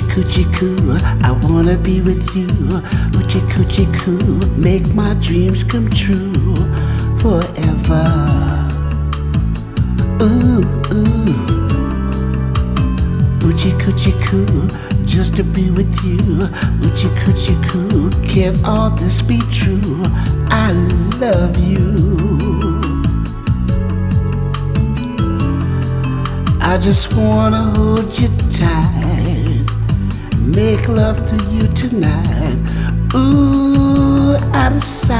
I wanna be with you. Oochie coochie coo, make my dreams come true forever. Ooh, ooh. Oochie coochie coo, just to be with you. Oochie coochie coo, can all this be true? I love you. I just wanna hold you tight, make love to you tonight. Ooh, out of sight.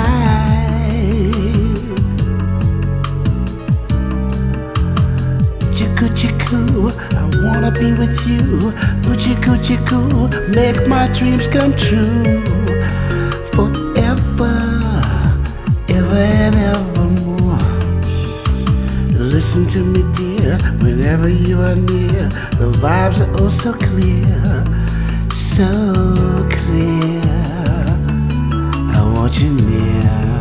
Chiku chiku, I wanna be with you. Ooh, chiku chiku, make my dreams come true. Forever, ever and evermore. Listen to me, dear, whenever you are near. The vibes are oh so clear, so clear. I want you near.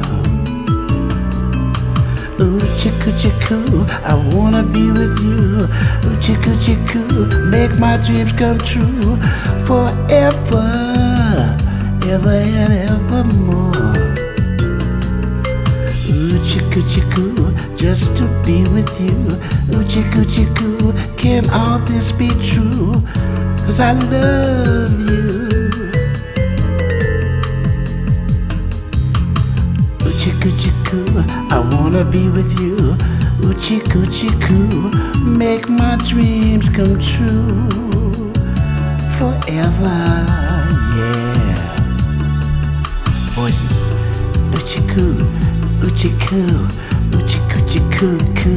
Ooh, chiku chiku, I wanna be with you. Ooh, chiku chiku, make my dreams come true. Forever, ever and evermore. Ooh, chiku chiku, just to be with you. Ooh, chiku chiku, can all this be true? Cause I love you. Ooh, chiku chiku, I wanna be with you. Ooh, chiku chiku, make my dreams come true. Forever, yeah. Voices, ooh, chiku, Uchiku, Uchiku Chiku Koo. Tina.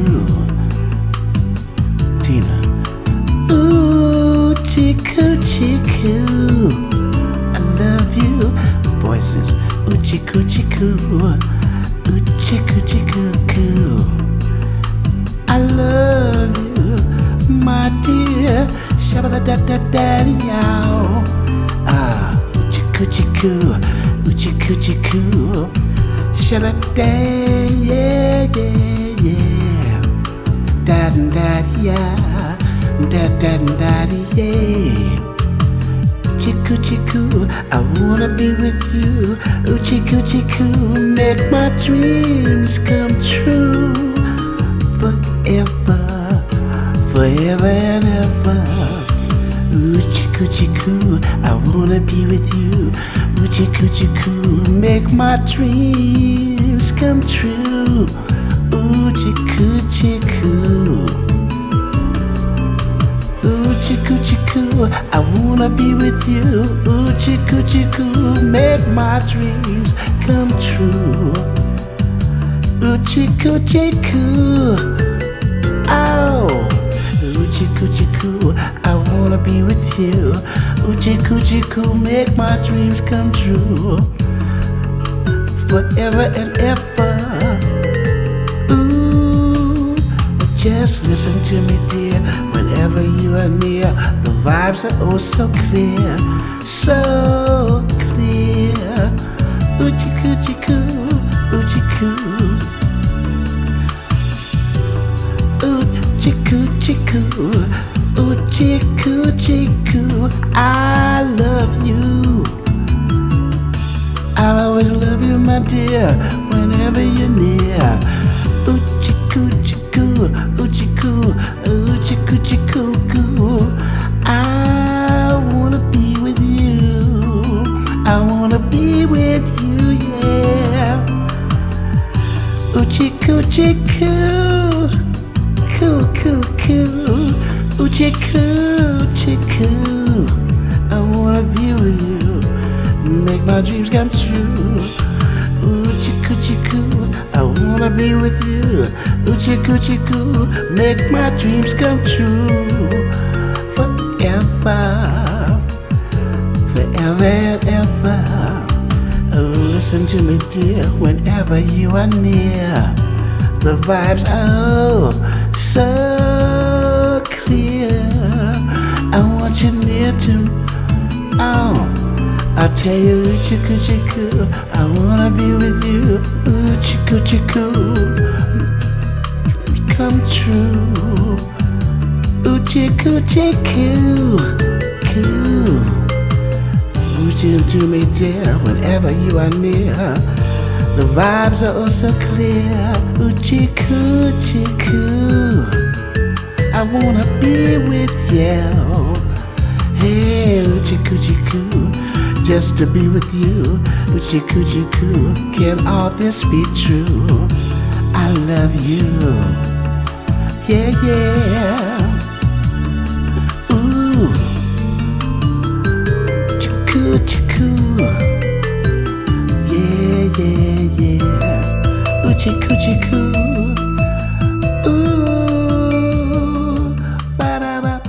Uchiku Chiku. I love you. Voices. Uchiku Chiku. Uchiku Chiku Koo. I love you, my dear. Shabba da da da yow. Ah, Uchiku Chiku. Uchiku Chiku. Shall I day, yeah, yeah, yeah. Dad and dad, yeah. Dad, dad daddy, yeah. Chiku chiku, I wanna be with you. Ooh, chiku chiku, make my dreams come true. Forever, forever and ever. Ooh, chiku chiku, I wanna be with you. Ooh, chiku chiku, make my dreams come true. Wanna be with you. Ooh, chiku chiku, make my dreams come true. Ooh, chiku chiku, oh. Ooh, chiku chiku, I wanna be with you. Ooh, chiku chiku, make my dreams come true. Forever and ever. Ooh, just listen to me, dear. Whenever you are near, vibes are oh so clear, so clear. Ooh, chiku chiku, ooh, chiku. Ooh, chiku chiku, ooh, chiku chiku. I love you. I'll always love you, my dear, whenever with you, yeah. Ooh, chiku chiku, coo coo coo. Ooh, chiku chiku. I wanna be with you make my dreams come true. Ooh, chiku chiku, I wanna be with you. Ooh, chiku chiku, make my dreams come true. To me, dear, whenever you are near. The vibes are oh, so clear. I want you near to me. Oh. I tell you, chiku chiku, I wanna be with you. Ooh, chiku chiku, come true. Ooh, chiku chiku, coo. Tune to me, dear, whenever you are near. The vibes are oh so clear. Oochie coochie coo. I wanna be with you. Hey, oochie coochie coo. Just to be with you. Oochie coochie coo. Can all this be true? I love you. Yeah, yeah. Yeah. Ooh, chicoo, chicoo. Ooh. Ba-ba.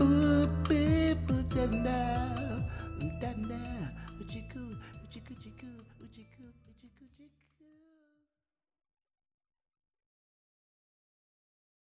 Ooh, beep, ooh, da-da. Da-da. Ooh, chicoo, ooh, chicoo, chicoo.